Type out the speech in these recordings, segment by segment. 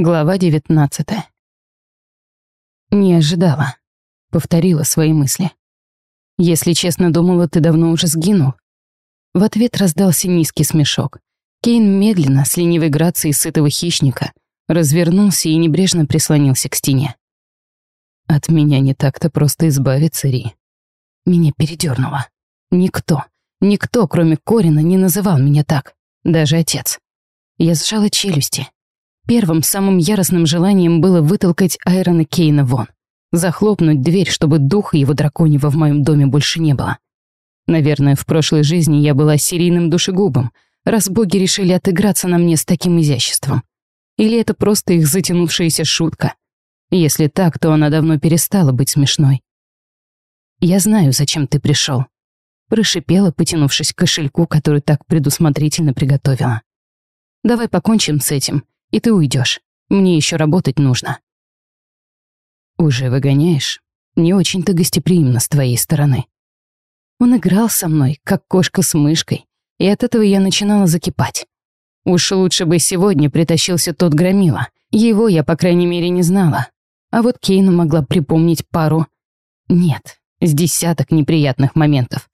Глава 19. Не ожидала. Повторила свои мысли. Если честно, думала, ты давно уже сгинул. В ответ раздался низкий смешок. Кейн медленно, с ленивой грацией сытого хищника, развернулся и небрежно прислонился к стене. От меня не так-то просто избавиться, Ри. Меня передернуло. Никто, никто, кроме Корина, не называл меня так. Даже отец. Я сжала челюсти. Первым самым яростным желанием было вытолкать Айрона Кейна вон. Захлопнуть дверь, чтобы духа его драконьего в моем доме больше не было. Наверное, в прошлой жизни я была серийным душегубом, раз боги решили отыграться на мне с таким изяществом. Или это просто их затянувшаяся шутка? Если так, то она давно перестала быть смешной. «Я знаю, зачем ты пришел, прошипела, потянувшись к кошельку, который так предусмотрительно приготовила. «Давай покончим с этим и ты уйдешь. Мне еще работать нужно». «Уже выгоняешь? Не очень-то гостеприимно с твоей стороны». Он играл со мной, как кошка с мышкой, и от этого я начинала закипать. Уж лучше бы сегодня притащился тот громила. Его я, по крайней мере, не знала. А вот Кейну могла припомнить пару... Нет, с десяток неприятных моментов.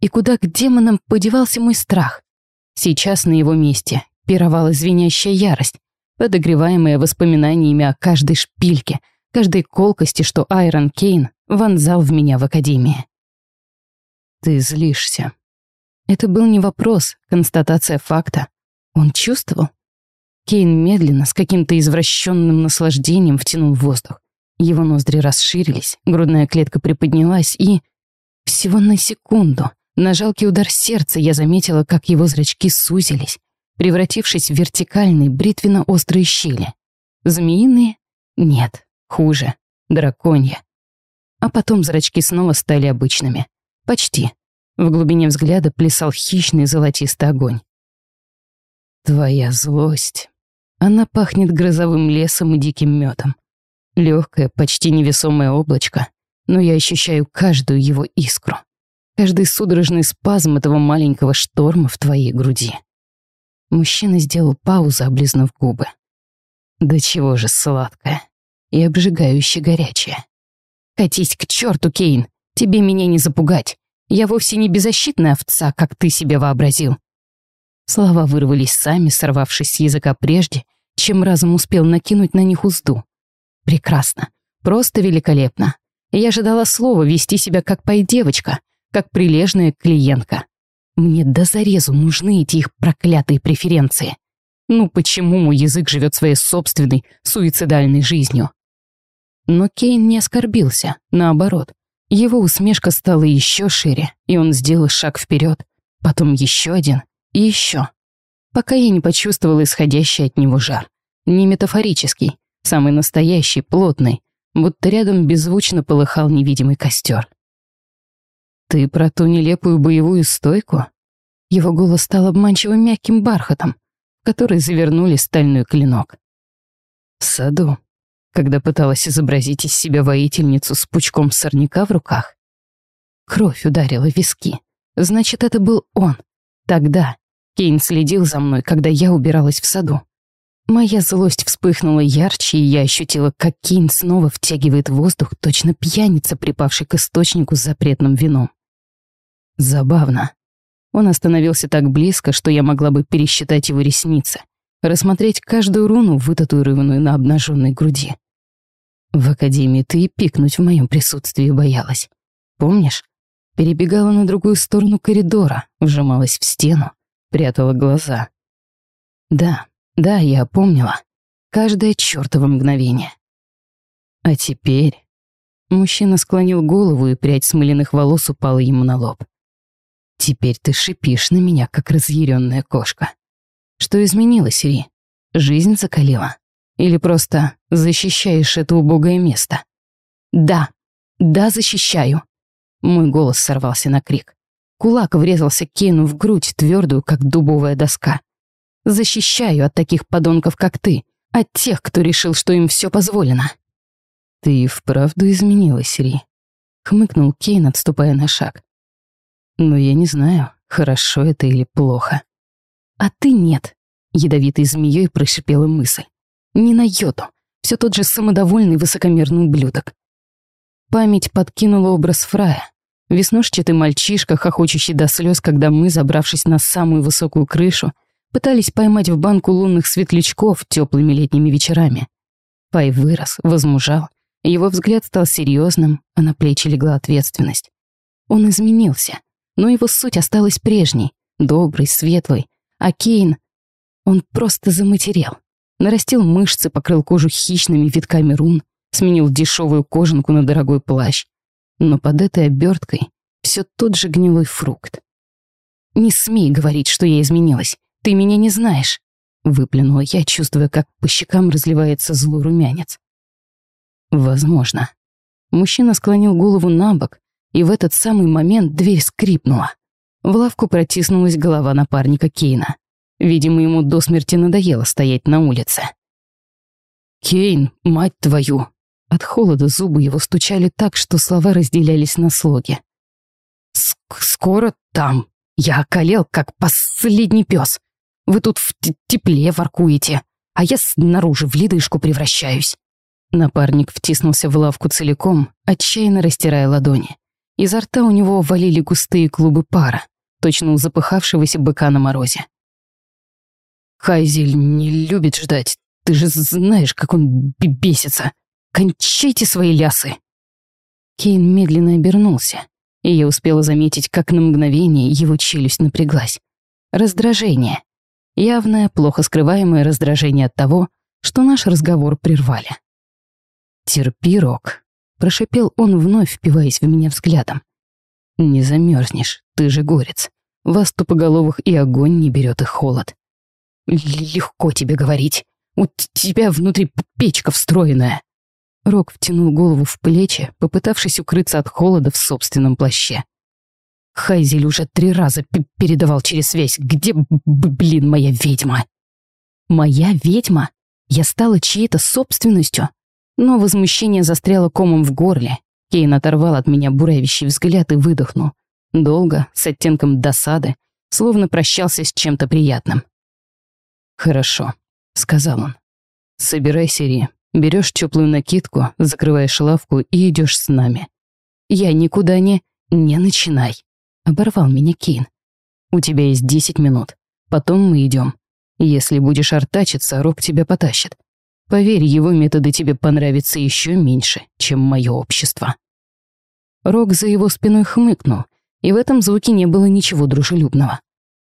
И куда к демонам подевался мой страх? Сейчас на его месте пировала звенящая ярость, подогреваемая воспоминаниями о каждой шпильке, каждой колкости, что Айрон Кейн вонзал в меня в академии. «Ты злишься». Это был не вопрос, констатация факта. Он чувствовал. Кейн медленно, с каким-то извращенным наслаждением втянул воздух. Его ноздри расширились, грудная клетка приподнялась и... Всего на секунду, на жалкий удар сердца я заметила, как его зрачки сузились, превратившись в вертикальные бритвенно-острые щели. Змеиные? Нет, хуже. Драконья. А потом зрачки снова стали обычными. Почти. В глубине взгляда плясал хищный золотистый огонь. Твоя злость. Она пахнет грозовым лесом и диким медом. Легкое, почти невесомое облачко, но я ощущаю каждую его искру. Каждый судорожный спазм этого маленького шторма в твоей груди. Мужчина сделал паузу, облизнув губы. Да чего же сладкое и обжигающе горячее. Катись к черту, Кейн, тебе меня не запугать. Я вовсе не беззащитная овца, как ты себе вообразил. Слова вырвались сами, сорвавшись с языка прежде, чем разум успел накинуть на них узду. Прекрасно, просто великолепно. Я ожидала слова вести себя как пой-девочка, как прилежная клиентка. Мне до зарезу нужны эти их проклятые преференции. Ну почему мой язык живет своей собственной суицидальной жизнью? Но Кейн не оскорбился, наоборот. Его усмешка стала еще шире, и он сделал шаг вперед, потом еще один и еще. Пока я не почувствовала исходящий от него жар. Не метафорический, самый настоящий, плотный, будто рядом беззвучно полыхал невидимый костер. «Ты про ту нелепую боевую стойку?» Его голос стал обманчиво мягким бархатом, в который завернули стальной клинок. В саду, когда пыталась изобразить из себя воительницу с пучком сорняка в руках, кровь ударила в виски. Значит, это был он. Тогда Кейн следил за мной, когда я убиралась в саду. Моя злость вспыхнула ярче, и я ощутила, как Кейн снова втягивает воздух, точно пьяница, припавший к источнику с запретным вином. Забавно. Он остановился так близко, что я могла бы пересчитать его ресницы, рассмотреть каждую руну, вытатуированную на обнаженной груди. В академии ты и пикнуть в моем присутствии боялась. Помнишь? Перебегала на другую сторону коридора, вжималась в стену, прятала глаза. Да, да, я помнила. Каждое чёртово мгновение. А теперь... Мужчина склонил голову, и прядь смыленных волос упала ему на лоб. Теперь ты шипишь на меня, как разъяренная кошка. Что изменилось, Ри? Жизнь закалила? Или просто защищаешь это убогое место? Да, да, защищаю. Мой голос сорвался на крик. Кулак врезался Кейну в грудь, твердую, как дубовая доска. Защищаю от таких подонков, как ты, от тех, кто решил, что им все позволено. Ты вправду изменилась, Ри. Хмыкнул Кейн, отступая на шаг. Но я не знаю, хорошо это или плохо. А ты нет, ядовитой змеей прошипела мысль. Ни на йоту. Все тот же самодовольный высокомерный ублюдок. Память подкинула образ Фрая. Веснушчатый мальчишка, хохочущий до слез, когда мы, забравшись на самую высокую крышу, пытались поймать в банку лунных светлячков теплыми летними вечерами. Пай вырос, возмужал, его взгляд стал серьезным, а на плечи легла ответственность. Он изменился, но его суть осталась прежней, доброй, светлой, а Кейн... Он просто заматерел. Нарастил мышцы, покрыл кожу хищными витками рун, сменил дешевую кожанку на дорогой плащ. Но под этой оберткой все тот же гнилой фрукт. «Не смей говорить, что я изменилась. Ты меня не знаешь», — выплюнула я, чувствуя, как по щекам разливается злой румянец. «Возможно». Мужчина склонил голову на бок, и в этот самый момент дверь скрипнула. В лавку протиснулась голова напарника Кейна. Видимо, ему до смерти надоело стоять на улице. «Кейн, мать твою!» От холода зубы его стучали так, что слова разделялись на слоги. «Скоро там. Я околел, как последний пес. Вы тут в тепле воркуете, а я снаружи в ледышку превращаюсь». Напарник втиснулся в лавку целиком, отчаянно растирая ладони. Изо рта у него валили густые клубы пара, точно у запыхавшегося быка на морозе. «Хайзель не любит ждать. Ты же знаешь, как он бесится. Кончайте свои лясы!» Кейн медленно обернулся, и я успела заметить, как на мгновение его челюсть напряглась. Раздражение. Явное, плохо скрываемое раздражение от того, что наш разговор прервали. «Терпи, Рок», — прошипел он, вновь впиваясь в меня взглядом. «Не замерзнешь, ты же горец. Вас тупоголовых и огонь не берет, и холод. Легко тебе говорить. У тебя внутри печка встроенная». Рок втянул голову в плечи, попытавшись укрыться от холода в собственном плаще. Хайзель уже три раза передавал через связь. Где, блин, моя ведьма? Моя ведьма? Я стала чьей-то собственностью? Но возмущение застряло комом в горле. Кейн оторвал от меня буравящий взгляд и выдохнул. Долго, с оттенком досады, словно прощался с чем-то приятным. «Хорошо», — сказал он. «Собирайся, Ри. Берешь теплую накидку, закрываешь лавку и идешь с нами. Я никуда не... Не начинай», — оборвал меня Кейн. «У тебя есть десять минут. Потом мы идем. Если будешь артачиться, Рок тебя потащит. Поверь, его методы тебе понравятся еще меньше, чем мое общество». Рок за его спиной хмыкнул, и в этом звуке не было ничего дружелюбного.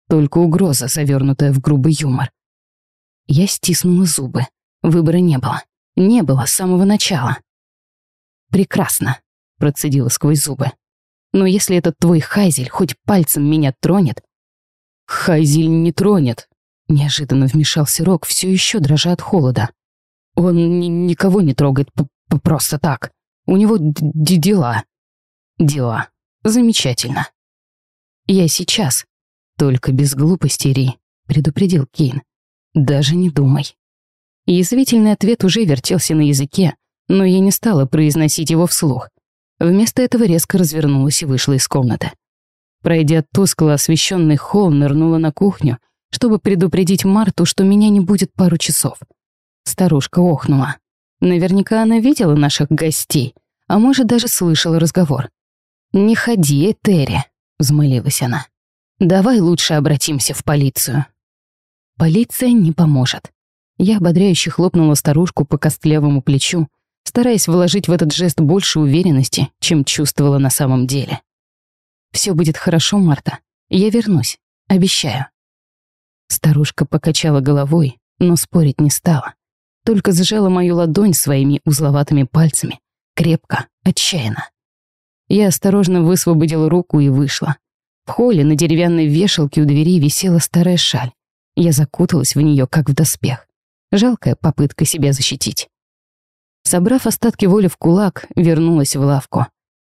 Только угроза, завернутая в грубый юмор. Я стиснула зубы. Выбора не было. Не было с самого начала. «Прекрасно», — процедила сквозь зубы. «Но если этот твой Хайзель хоть пальцем меня тронет...» «Хайзель не тронет», — неожиданно вмешался Рок, все еще дрожа от холода. Он ни никого не трогает просто так. У него дела. Дела. Замечательно. Я сейчас. Только без глупости, Ри, предупредил Кейн. Даже не думай. Язвительный ответ уже вертелся на языке, но я не стала произносить его вслух. Вместо этого резко развернулась и вышла из комнаты. Пройдя тускло освещенный холл, нырнула на кухню, чтобы предупредить Марту, что меня не будет пару часов. Старушка охнула. Наверняка она видела наших гостей, а может, даже слышала разговор. «Не ходи, Терри», — взмолилась она. «Давай лучше обратимся в полицию». «Полиция не поможет». Я ободряюще хлопнула старушку по костлявому плечу, стараясь вложить в этот жест больше уверенности, чем чувствовала на самом деле. «Все будет хорошо, Марта. Я вернусь. Обещаю». Старушка покачала головой, но спорить не стала только сжала мою ладонь своими узловатыми пальцами, крепко, отчаянно. Я осторожно высвободила руку и вышла. В холле на деревянной вешалке у двери висела старая шаль. Я закуталась в нее, как в доспех. Жалкая попытка себя защитить. Собрав остатки воли в кулак, вернулась в лавку.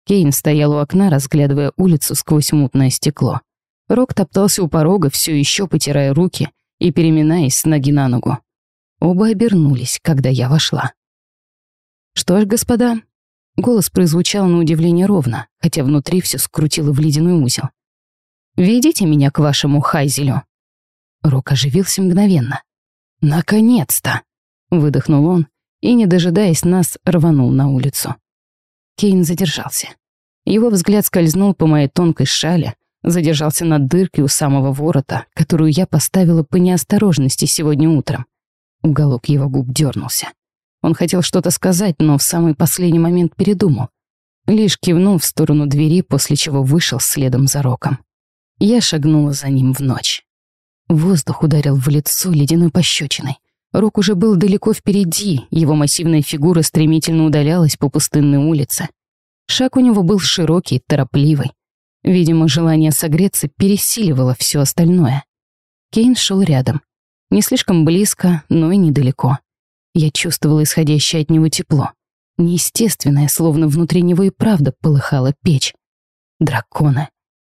Кейн стоял у окна, разглядывая улицу сквозь мутное стекло. Рок топтался у порога, все еще потирая руки и переминаясь с ноги на ногу. Оба обернулись, когда я вошла. «Что ж, господа...» Голос прозвучал на удивление ровно, хотя внутри все скрутило в ледяной узел. «Ведите меня к вашему Хайзелю». Рок оживился мгновенно. «Наконец-то!» выдохнул он и, не дожидаясь нас, рванул на улицу. Кейн задержался. Его взгляд скользнул по моей тонкой шале, задержался на дырке у самого ворота, которую я поставила по неосторожности сегодня утром. Уголок его губ дернулся. Он хотел что-то сказать, но в самый последний момент передумал. Лишь кивнул в сторону двери, после чего вышел следом за Роком. Я шагнула за ним в ночь. Воздух ударил в лицо ледяной пощечиной. Рок уже был далеко впереди, его массивная фигура стремительно удалялась по пустынной улице. Шаг у него был широкий, торопливый. Видимо, желание согреться пересиливало все остальное. Кейн шел рядом. Не слишком близко, но и недалеко. Я чувствовала исходящее от него тепло. Неестественное, словно внутри него и правда полыхала печь. Драконы.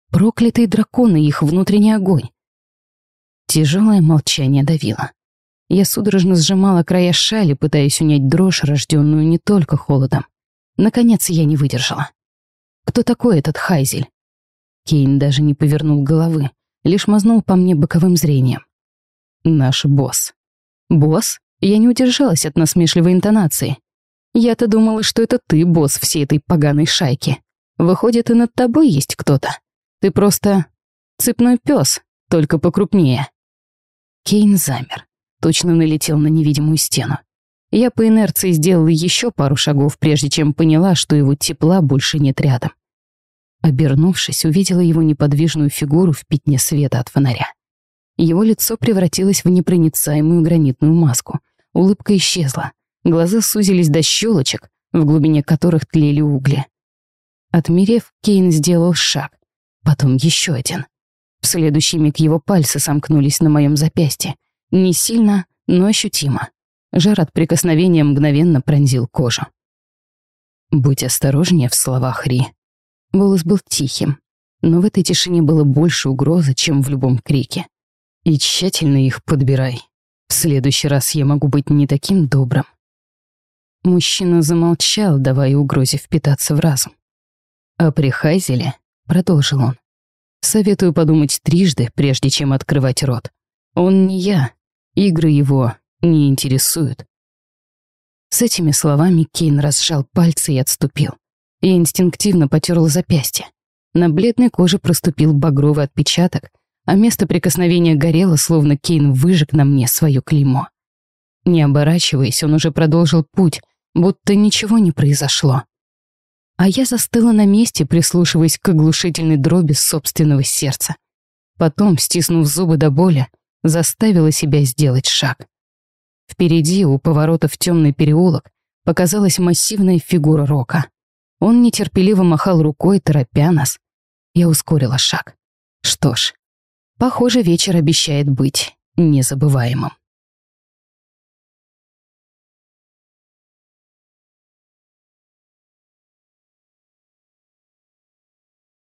Проклятые драконы, их внутренний огонь. Тяжелое молчание давило. Я судорожно сжимала края шали, пытаясь унять дрожь, рожденную не только холодом. Наконец я не выдержала. Кто такой этот Хайзель? Кейн даже не повернул головы, лишь мазнул по мне боковым зрением. Наш босс. Босс? Я не удержалась от насмешливой интонации. Я-то думала, что это ты босс всей этой поганой шайки. Выходит, и над тобой есть кто-то. Ты просто цепной пес, только покрупнее. Кейн замер, точно налетел на невидимую стену. Я по инерции сделала еще пару шагов, прежде чем поняла, что его тепла больше нет рядом. Обернувшись, увидела его неподвижную фигуру в пятне света от фонаря. Его лицо превратилось в непроницаемую гранитную маску. Улыбка исчезла. Глаза сузились до щелочек, в глубине которых тлели угли. Отмерев, Кейн сделал шаг, потом еще один. В следующий миг его пальцы сомкнулись на моем запястье. Не сильно, но ощутимо. Жар от прикосновения мгновенно пронзил кожу. «Будь осторожнее в словах, Ри», Голос был тихим, но в этой тишине было больше угрозы, чем в любом крике. И тщательно их подбирай. В следующий раз я могу быть не таким добрым. Мужчина замолчал, давая угрозе впитаться в разум. А при Хайзеле, продолжил он, советую подумать трижды, прежде чем открывать рот. Он не я, игры его не интересуют. С этими словами Кейн разжал пальцы и отступил. Я инстинктивно потерла запястье. На бледной коже проступил багровый отпечаток, а место прикосновения горело, словно Кейн выжег на мне свое клеймо. Не оборачиваясь, он уже продолжил путь, будто ничего не произошло. А я застыла на месте, прислушиваясь к оглушительной дроби собственного сердца. Потом, стиснув зубы до боли, заставила себя сделать шаг. Впереди, у поворота в темный переулок, показалась массивная фигура Рока. Он нетерпеливо махал рукой, торопя нас. Я ускорила шаг. Что ж, похоже, вечер обещает быть незабываемым.